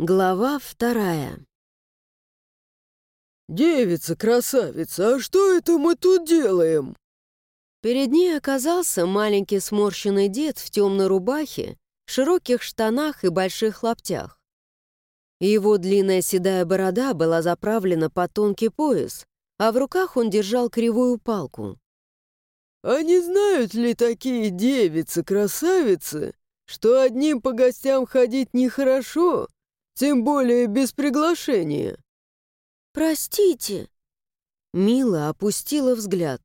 Глава вторая. «Девица-красавица, а что это мы тут делаем?» Перед ней оказался маленький сморщенный дед в темной рубахе, широких штанах и больших лаптях. Его длинная седая борода была заправлена под тонкий пояс, а в руках он держал кривую палку. «А не знают ли такие девицы-красавицы, что одним по гостям ходить нехорошо?» Тем более без приглашения. Простите. Мила опустила взгляд.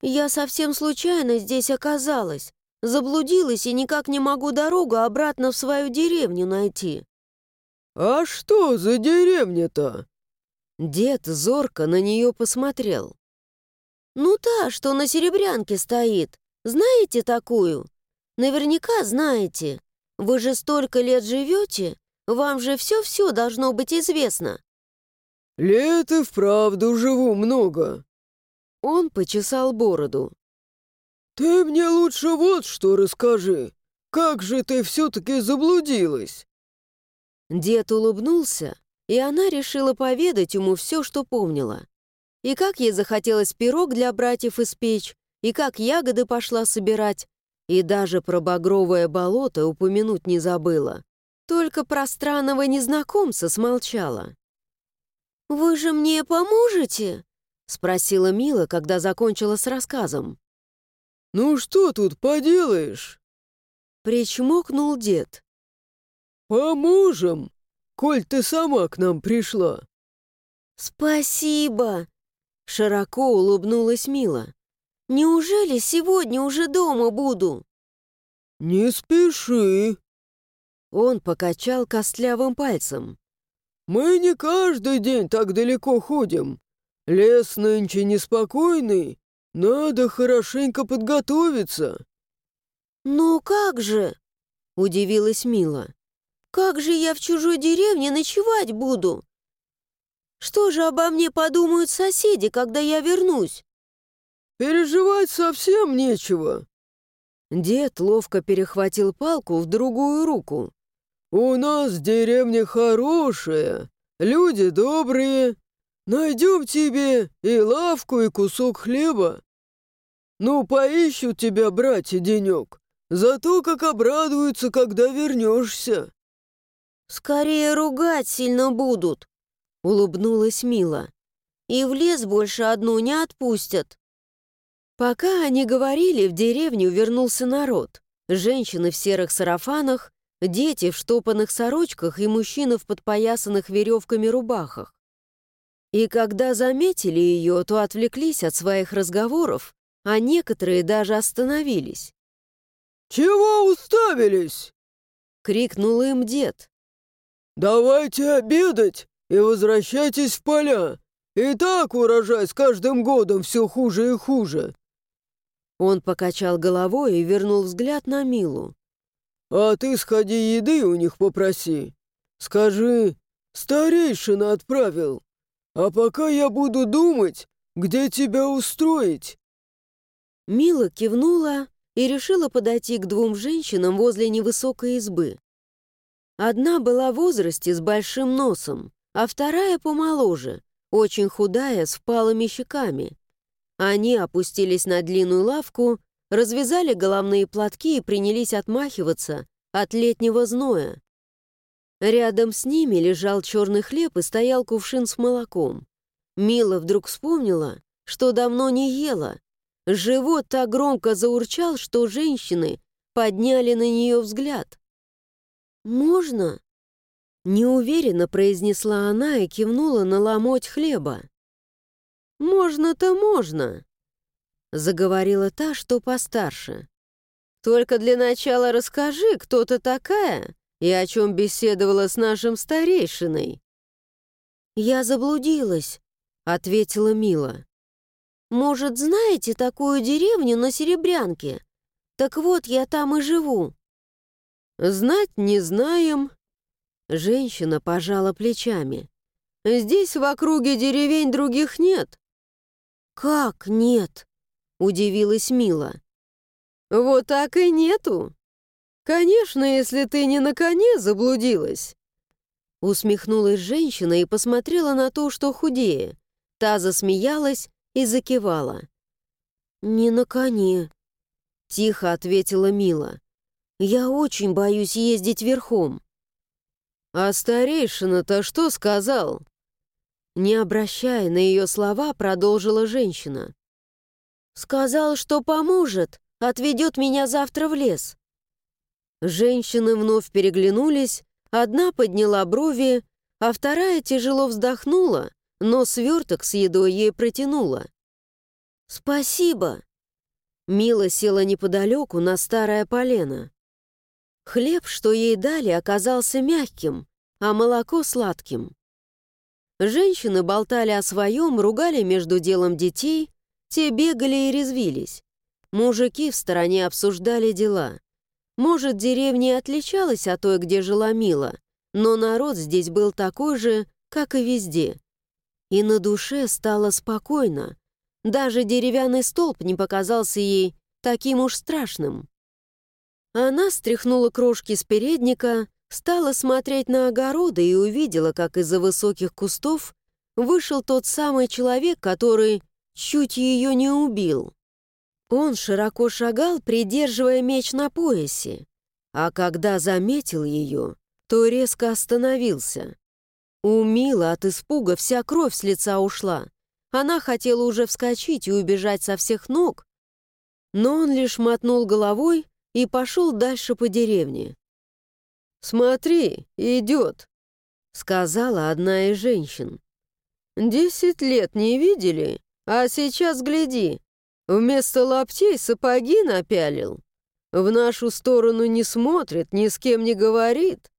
Я совсем случайно здесь оказалась. Заблудилась и никак не могу дорогу обратно в свою деревню найти. «А что за деревня-то?» Дед зорко на нее посмотрел. «Ну та, что на Серебрянке стоит. Знаете такую? Наверняка знаете. Вы же столько лет живете, вам же все-все должно быть известно». «Лет и вправду живу много». Он почесал бороду. «Ты мне лучше вот что расскажи. Как же ты все-таки заблудилась?» Дед улыбнулся, и она решила поведать ему все, что помнила. И как ей захотелось пирог для братьев испечь, и как ягоды пошла собирать, и даже про багровое болото упомянуть не забыла. Только про странного незнакомца смолчала. «Вы же мне поможете?» — спросила Мила, когда закончила с рассказом. «Ну что тут поделаешь?» Причмокнул дед. «Поможем, коль ты сама к нам пришла». «Спасибо!» — широко улыбнулась Мила. «Неужели сегодня уже дома буду?» «Не спеши!» Он покачал костлявым пальцем. «Мы не каждый день так далеко ходим. Лес нынче неспокойный, надо хорошенько подготовиться». «Ну как же?» — удивилась Мила. «Как же я в чужой деревне ночевать буду? Что же обо мне подумают соседи, когда я вернусь?» «Переживать совсем нечего». Дед ловко перехватил палку в другую руку. «У нас деревня хорошая, люди добрые. Найдем тебе и лавку, и кусок хлеба. Ну, поищут тебя братья денек, зато как обрадуются, когда вернешься». «Скорее ругать сильно будут», — улыбнулась Мила. «И в лес больше одну не отпустят». Пока они говорили, в деревню вернулся народ. Женщины в серых сарафанах, дети в штопанных сорочках и мужчины в подпоясанных веревками рубахах. И когда заметили ее, то отвлеклись от своих разговоров, а некоторые даже остановились. «Чего уставились?» — крикнул им дед. «Давайте обедать и возвращайтесь в поля. И так урожай с каждым годом все хуже и хуже». Он покачал головой и вернул взгляд на Милу. А ты сходи еды у них попроси. Скажи, старейшина отправил. А пока я буду думать, где тебя устроить». Мила кивнула и решила подойти к двум женщинам возле невысокой избы. Одна была в возрасте с большим носом, а вторая помоложе, очень худая, с впалыми щеками. Они опустились на длинную лавку развязали головные платки и принялись отмахиваться от летнего зноя. Рядом с ними лежал черный хлеб и стоял кувшин с молоком. Мила вдруг вспомнила, что давно не ела. Живот так громко заурчал, что женщины подняли на нее взгляд. «Можно?» Неуверенно произнесла она и кивнула на ломоть хлеба. «Можно-то можно!» Заговорила та, что постарше. «Только для начала расскажи, кто ты такая и о чем беседовала с нашим старейшиной». «Я заблудилась», — ответила Мила. «Может, знаете такую деревню на Серебрянке? Так вот, я там и живу». «Знать не знаем». Женщина пожала плечами. «Здесь в округе деревень других нет». «Как нет?» Удивилась Мила. «Вот так и нету. Конечно, если ты не на коне заблудилась. Усмехнулась женщина и посмотрела на то, что худее. Та засмеялась и закивала. «Не на коне», — тихо ответила Мила. «Я очень боюсь ездить верхом». «А старейшина-то что сказал?» Не обращая на ее слова, продолжила женщина. «Сказал, что поможет, отведет меня завтра в лес». Женщины вновь переглянулись, одна подняла брови, а вторая тяжело вздохнула, но сверток с едой ей протянула. «Спасибо!» Мила села неподалеку на старое полено. Хлеб, что ей дали, оказался мягким, а молоко сладким. Женщины болтали о своем, ругали между делом детей, те бегали и резвились. Мужики в стороне обсуждали дела. Может, деревня отличалась от той, где жила Мила, но народ здесь был такой же, как и везде. И на душе стало спокойно. Даже деревянный столб не показался ей таким уж страшным. Она стряхнула крошки с передника, стала смотреть на огороды и увидела, как из-за высоких кустов вышел тот самый человек, который чуть ее не убил. Он широко шагал, придерживая меч на поясе, а когда заметил ее, то резко остановился. У Милы от испуга вся кровь с лица ушла. Она хотела уже вскочить и убежать со всех ног, но он лишь мотнул головой и пошел дальше по деревне. «Смотри, идет», — сказала одна из женщин. «Десять лет не видели, а сейчас гляди, вместо лаптей сапоги напялил. В нашу сторону не смотрит, ни с кем не говорит.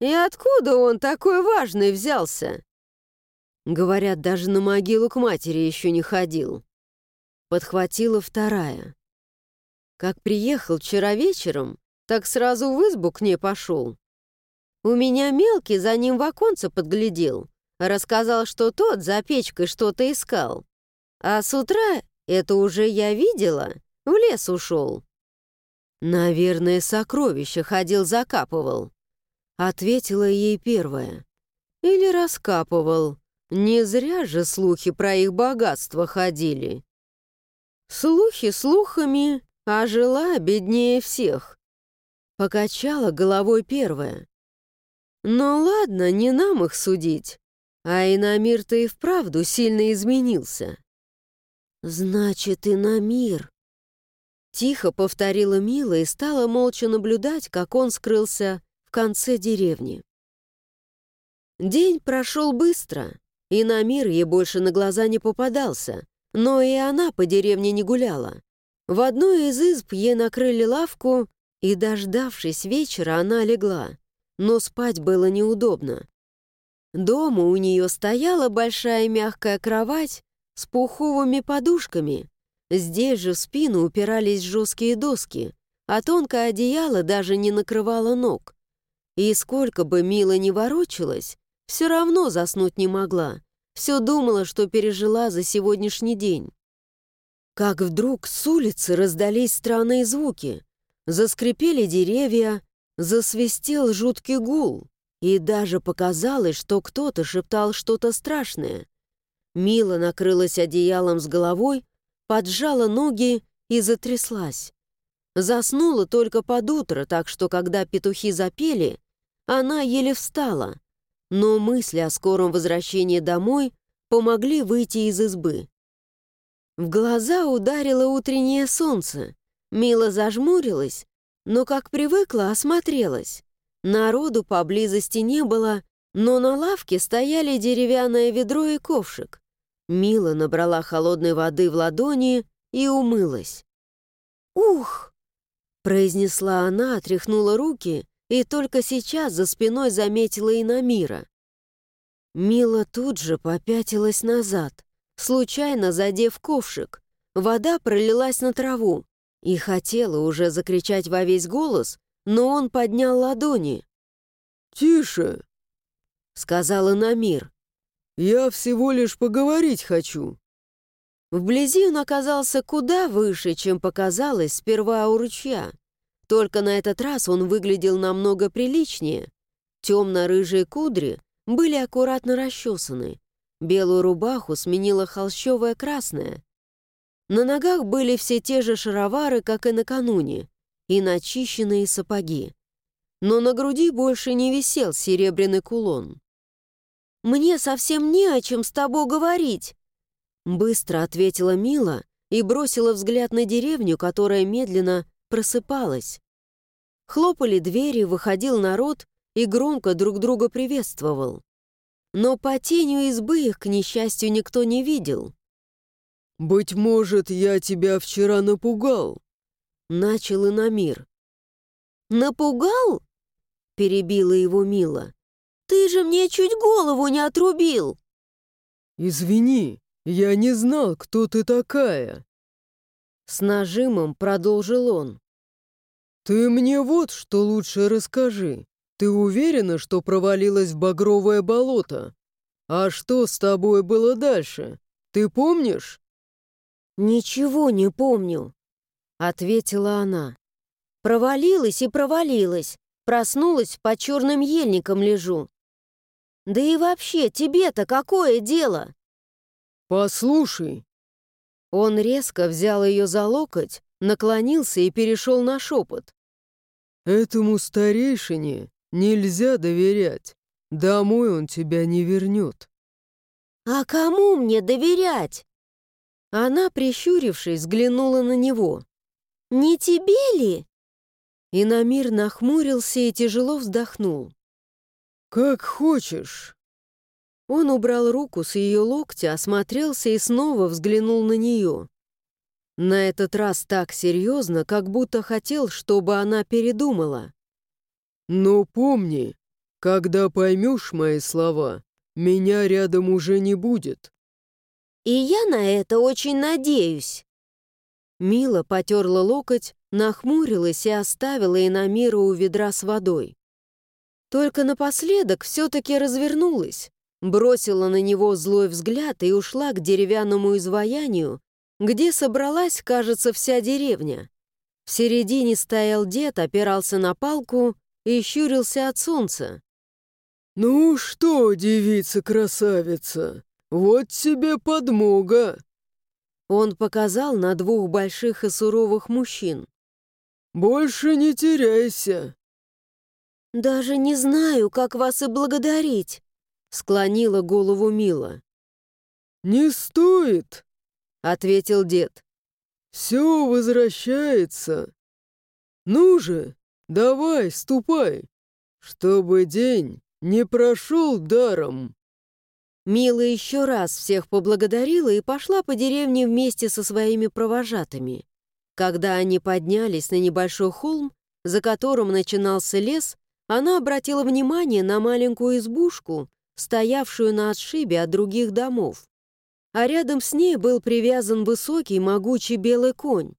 И откуда он такой важный взялся?» Говорят, даже на могилу к матери еще не ходил. Подхватила вторая. Как приехал вчера вечером, так сразу в избу к ней пошел. У меня мелкий за ним в оконце подглядел. Рассказал, что тот за печкой что-то искал. А с утра, это уже я видела, в лес ушел. Наверное, сокровище ходил закапывал. Ответила ей первая. Или раскапывал. Не зря же слухи про их богатство ходили. Слухи слухами, а жила беднее всех. Покачала головой первая. Ну ладно, не нам их судить. А Инамир-то и вправду сильно изменился. Значит, Инамир. Тихо повторила Мила и стала молча наблюдать, как он скрылся в конце деревни. День прошел быстро, и Намир ей больше на глаза не попадался, но и она по деревне не гуляла. В одной из изб ей накрыли лавку, и, дождавшись вечера, она легла но спать было неудобно. Дома у нее стояла большая мягкая кровать с пуховыми подушками. Здесь же в спину упирались жесткие доски, а тонкое одеяло даже не накрывало ног. И сколько бы Мила не ворочалась, все равно заснуть не могла. Все думала, что пережила за сегодняшний день. Как вдруг с улицы раздались странные звуки. Заскрипели деревья, Засвистел жуткий гул, и даже показалось, что кто-то шептал что-то страшное. Мила накрылась одеялом с головой, поджала ноги и затряслась. Заснула только под утро, так что, когда петухи запели, она еле встала. Но мысли о скором возвращении домой помогли выйти из избы. В глаза ударило утреннее солнце. Мила зажмурилась но, как привыкла, осмотрелась. Народу поблизости не было, но на лавке стояли деревянное ведро и ковшик. Мила набрала холодной воды в ладони и умылась. «Ух!» — произнесла она, отряхнула руки и только сейчас за спиной заметила Инамира. Мила тут же попятилась назад, случайно задев ковшик. Вода пролилась на траву, и хотела уже закричать во весь голос, но он поднял ладони. «Тише!» — сказала Намир. «Я всего лишь поговорить хочу». Вблизи он оказался куда выше, чем показалось сперва у ручья. Только на этот раз он выглядел намного приличнее. Темно-рыжие кудри были аккуратно расчесаны. Белую рубаху сменила холщовая красная. На ногах были все те же шаровары, как и накануне, и начищенные сапоги. Но на груди больше не висел серебряный кулон. «Мне совсем не о чем с тобой говорить», быстро ответила Мила и бросила взгляд на деревню, которая медленно просыпалась. Хлопали двери, выходил народ и громко друг друга приветствовал. Но по тенью избы их, к несчастью, никто не видел. «Быть может, я тебя вчера напугал?» Начал Инамир. «Напугал?» Перебила его Мила. «Ты же мне чуть голову не отрубил!» «Извини, я не знал, кто ты такая!» С нажимом продолжил он. «Ты мне вот что лучше расскажи. Ты уверена, что провалилась в багровое болото? А что с тобой было дальше? Ты помнишь?» «Ничего не помню», — ответила она. «Провалилась и провалилась. Проснулась, по черным ельникам лежу. Да и вообще, тебе-то какое дело?» «Послушай». Он резко взял ее за локоть, наклонился и перешел на шепот. «Этому старейшине Нельзя доверять. Домой он тебя не вернет. «А кому мне доверять?» Она, прищурившись, взглянула на него. «Не тебе ли?» Инамир нахмурился и тяжело вздохнул. «Как хочешь». Он убрал руку с ее локтя, осмотрелся и снова взглянул на нее. На этот раз так серьезно, как будто хотел, чтобы она передумала. Но помни, когда поймешь мои слова, меня рядом уже не будет. И я на это очень надеюсь. Мила потерла локоть, нахмурилась и оставила Инамира у ведра с водой. Только напоследок все-таки развернулась, бросила на него злой взгляд и ушла к деревянному изваянию, где собралась, кажется, вся деревня. В середине стоял дед, опирался на палку и щурился от солнца. «Ну что, девица-красавица, вот тебе подмога!» Он показал на двух больших и суровых мужчин. «Больше не теряйся!» «Даже не знаю, как вас и благодарить!» Склонила голову Мила. «Не стоит!» — ответил дед. «Все возвращается. Ну же, Давай, ступай, чтобы день не прошел даром. Мила еще раз всех поблагодарила и пошла по деревне вместе со своими провожатыми. Когда они поднялись на небольшой холм, за которым начинался лес, она обратила внимание на маленькую избушку, стоявшую на отшибе от других домов. А рядом с ней был привязан высокий могучий белый конь.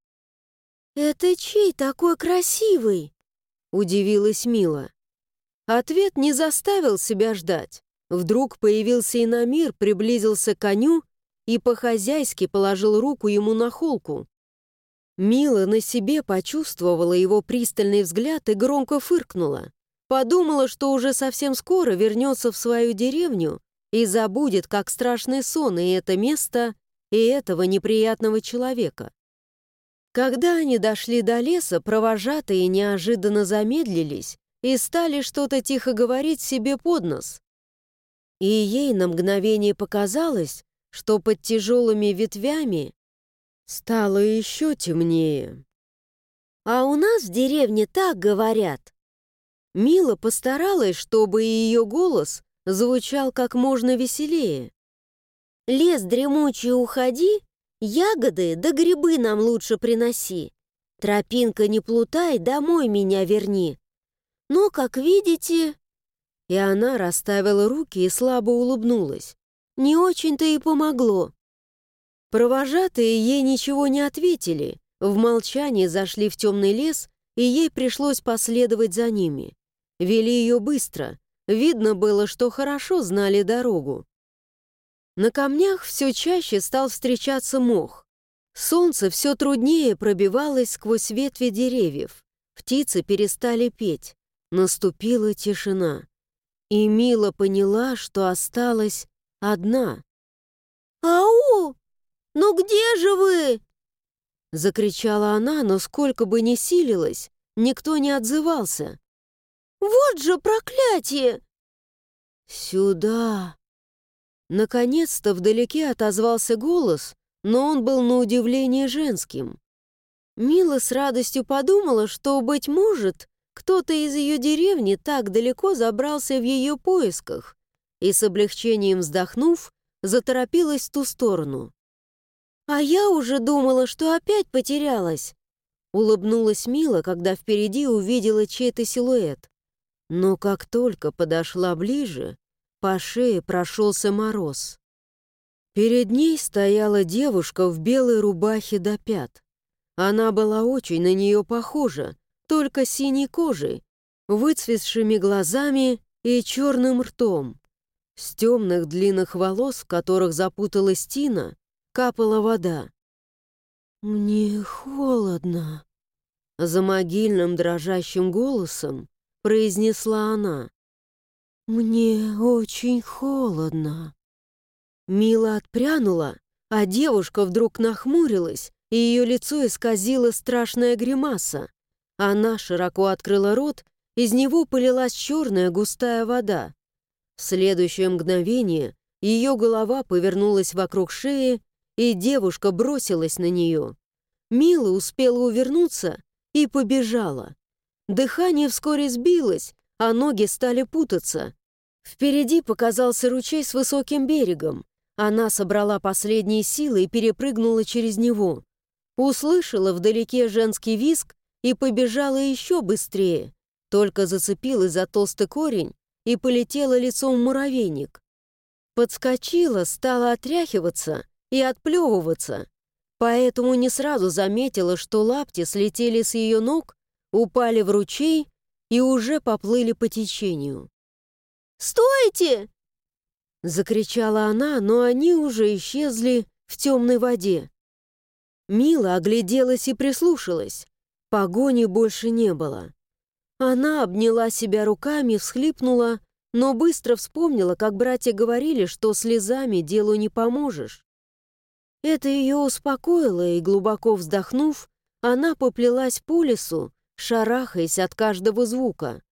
«Это чей такой красивый?» Удивилась Мила. Ответ не заставил себя ждать. Вдруг появился Инамир, приблизился к коню и по-хозяйски положил руку ему на холку. Мила на себе почувствовала его пристальный взгляд и громко фыркнула. Подумала, что уже совсем скоро вернется в свою деревню и забудет, как страшный сон, и это место, и этого неприятного человека. Когда они дошли до леса, провожатые неожиданно замедлились и стали что-то тихо говорить себе под нос. И ей на мгновение показалось, что под тяжелыми ветвями стало еще темнее. «А у нас в деревне так говорят». Мила постаралась, чтобы ее голос звучал как можно веселее. «Лес дремучий уходи, Ягоды да грибы нам лучше приноси. Тропинка не плутай, домой меня верни. Но, как видите...» И она расставила руки и слабо улыбнулась. Не очень-то и помогло. Провожатые ей ничего не ответили. В молчании зашли в темный лес, и ей пришлось последовать за ними. Вели ее быстро. Видно было, что хорошо знали дорогу. На камнях все чаще стал встречаться мох. Солнце все труднее пробивалось сквозь ветви деревьев. Птицы перестали петь. Наступила тишина. И Мила поняла, что осталась одна. «Ау! Ну где же вы?» Закричала она, но сколько бы ни силилась, никто не отзывался. «Вот же проклятие!» «Сюда!» Наконец-то вдалеке отозвался голос, но он был на удивление женским. Мила с радостью подумала, что, быть может, кто-то из ее деревни так далеко забрался в ее поисках, и с облегчением вздохнув, заторопилась в ту сторону. «А я уже думала, что опять потерялась», улыбнулась Мила, когда впереди увидела чей-то силуэт. Но как только подошла ближе, по шее прошелся мороз. Перед ней стояла девушка в белой рубахе до пят. Она была очень на нее похожа, только синей кожей, выцветшими глазами и черным ртом. С темных длинных волос, в которых запуталась Тина, капала вода. «Мне холодно», — за могильным дрожащим голосом произнесла она. «Мне очень холодно». Мила отпрянула, а девушка вдруг нахмурилась, и ее лицо исказило страшная гримаса. Она широко открыла рот, из него полилась черная густая вода. В следующее мгновение ее голова повернулась вокруг шеи, и девушка бросилась на нее. Мила успела увернуться и побежала. Дыхание вскоре сбилось, а ноги стали путаться. Впереди показался ручей с высоким берегом. Она собрала последние силы и перепрыгнула через него. Услышала вдалеке женский визг и побежала еще быстрее. Только зацепилась за толстый корень и полетела лицом в муравейник. Подскочила, стала отряхиваться и отплевываться, поэтому не сразу заметила, что лапти слетели с ее ног, упали в ручей и уже поплыли по течению. «Стойте!» Закричала она, но они уже исчезли в темной воде. Мила огляделась и прислушалась. Погони больше не было. Она обняла себя руками, всхлипнула, но быстро вспомнила, как братья говорили, что слезами делу не поможешь. Это ее успокоило, и, глубоко вздохнув, она поплелась по лесу, шарахаясь от каждого звука.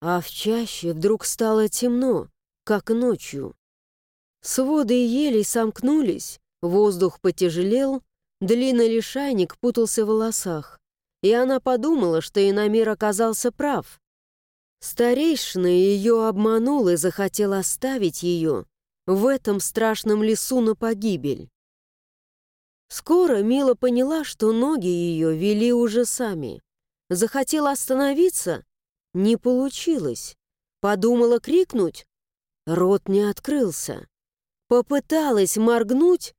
А в чаще вдруг стало темно, как ночью. Своды елей сомкнулись, воздух потяжелел, длинный лишайник путался в волосах, и она подумала, что иномир оказался прав. Старейшина ее обманул и захотел оставить ее в этом страшном лесу на погибель. Скоро Мила поняла, что ноги ее вели уже сами. Захотела остановиться? Не получилось. Подумала крикнуть? Рот не открылся. Попыталась моргнуть?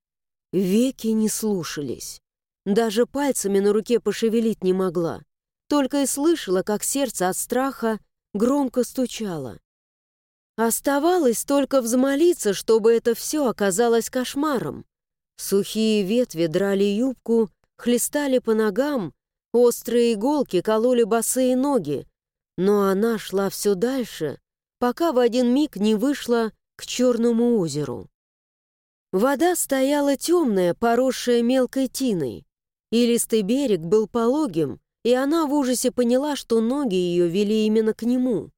Веки не слушались. Даже пальцами на руке пошевелить не могла. Только и слышала, как сердце от страха громко стучало. Оставалось только взмолиться, чтобы это все оказалось кошмаром. Сухие ветви драли юбку, хлестали по ногам, Острые иголки кололи босые ноги, но она шла все дальше, пока в один миг не вышла к Черному озеру. Вода стояла темная, поросшая мелкой тиной. Илистый берег был пологим, и она в ужасе поняла, что ноги ее вели именно к нему.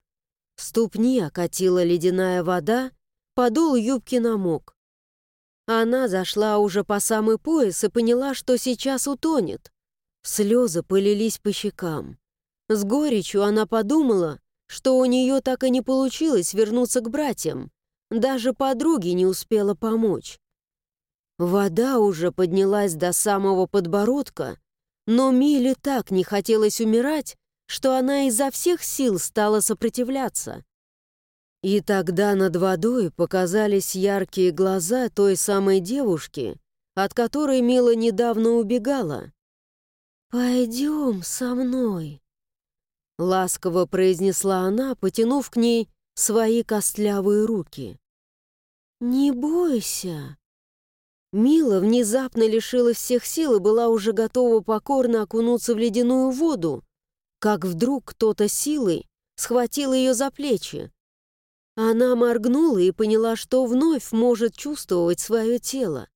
Ступни окатила ледяная вода, подол юбки намок. Она зашла уже по самый пояс и поняла, что сейчас утонет. Слезы полились по щекам. С горечью она подумала, что у нее так и не получилось вернуться к братьям. Даже подруге не успела помочь. Вода уже поднялась до самого подбородка, но Миле так не хотелось умирать, что она изо всех сил стала сопротивляться. И тогда над водой показались яркие глаза той самой девушки, от которой Мила недавно убегала. «Пойдем со мной», — ласково произнесла она, потянув к ней свои костлявые руки. «Не бойся». Мила внезапно лишила всех сил и была уже готова покорно окунуться в ледяную воду, как вдруг кто-то силой схватил ее за плечи. Она моргнула и поняла, что вновь может чувствовать свое тело.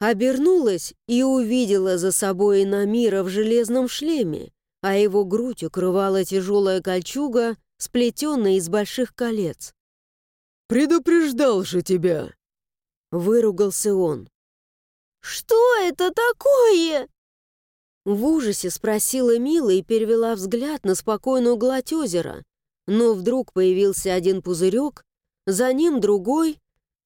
Обернулась и увидела за собой Намира в железном шлеме, а его грудь укрывала тяжелая кольчуга, сплетенная из больших колец. «Предупреждал же тебя!» Выругался он. «Что это такое?» В ужасе спросила Мила и перевела взгляд на спокойную гладь озера. Но вдруг появился один пузырек, за ним другой,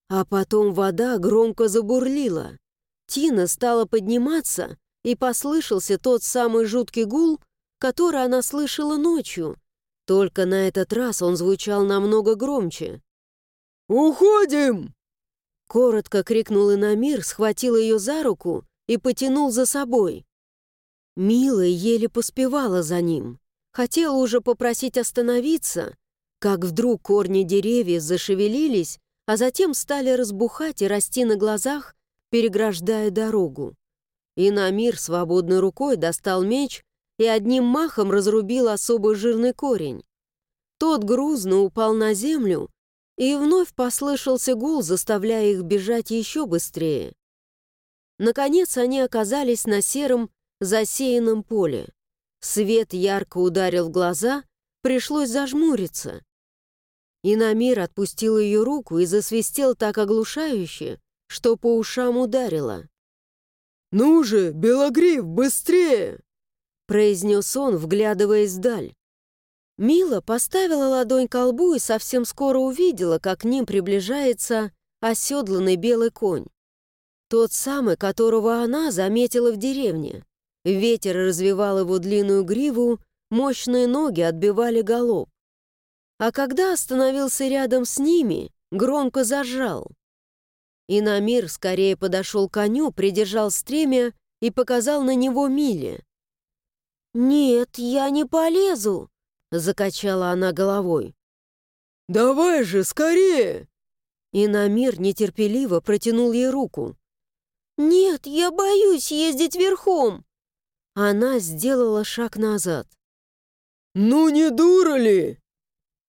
а потом вода громко забурлила. Тина стала подниматься, и послышался тот самый жуткий гул, который она слышала ночью. Только на этот раз он звучал намного громче. «Уходим!» Коротко крикнул Инамир, схватил ее за руку и потянул за собой. Мила еле поспевала за ним. Хотела уже попросить остановиться, как вдруг корни деревьев зашевелились, а затем стали разбухать и расти на глазах, переграждая дорогу. Инамир свободной рукой достал меч и одним махом разрубил особый жирный корень. Тот грузно упал на землю, и вновь послышался гул, заставляя их бежать еще быстрее. Наконец они оказались на сером, засеянном поле. Свет ярко ударил в глаза, пришлось зажмуриться. Инамир отпустил ее руку и засвистел так оглушающе, что по ушам ударило. «Ну же, Белогрив, быстрее!» произнес он, вглядываясь вдаль. Мила поставила ладонь к лбу и совсем скоро увидела, как к ним приближается оседланный белый конь. Тот самый, которого она заметила в деревне. Ветер развивал его длинную гриву, мощные ноги отбивали галоп. А когда остановился рядом с ними, громко зажал. И Намир скорее подошел к коню, придержал стремя и показал на него Миле. «Нет, я не полезу», — закачала она головой. «Давай же, скорее!» И Намир нетерпеливо протянул ей руку. «Нет, я боюсь ездить верхом!» Она сделала шаг назад. «Ну не дура ли?»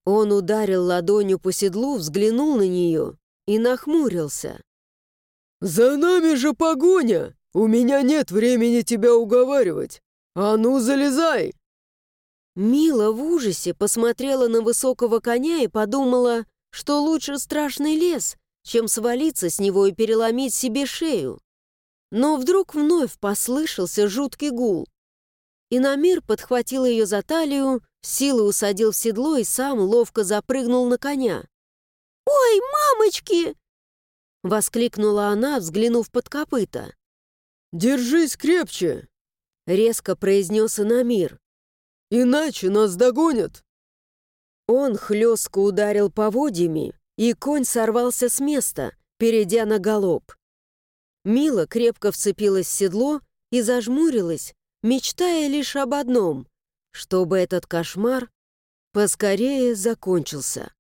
Он ударил ладонью по седлу, взглянул на нее и нахмурился. «За нами же погоня! У меня нет времени тебя уговаривать! А ну, залезай!» Мила в ужасе посмотрела на высокого коня и подумала, что лучше страшный лес, чем свалиться с него и переломить себе шею. Но вдруг вновь послышался жуткий гул. И Намир подхватил ее за талию, силой усадил в седло и сам ловко запрыгнул на коня. «Ой, мамочки!» — воскликнула она, взглянув под копыта. «Держись крепче!» — резко произнес Инамир. «Иначе нас догонят!» Он хлестко ударил поводьями, и конь сорвался с места, перейдя на галоп. Мила крепко вцепилась в седло и зажмурилась, мечтая лишь об одном — чтобы этот кошмар поскорее закончился.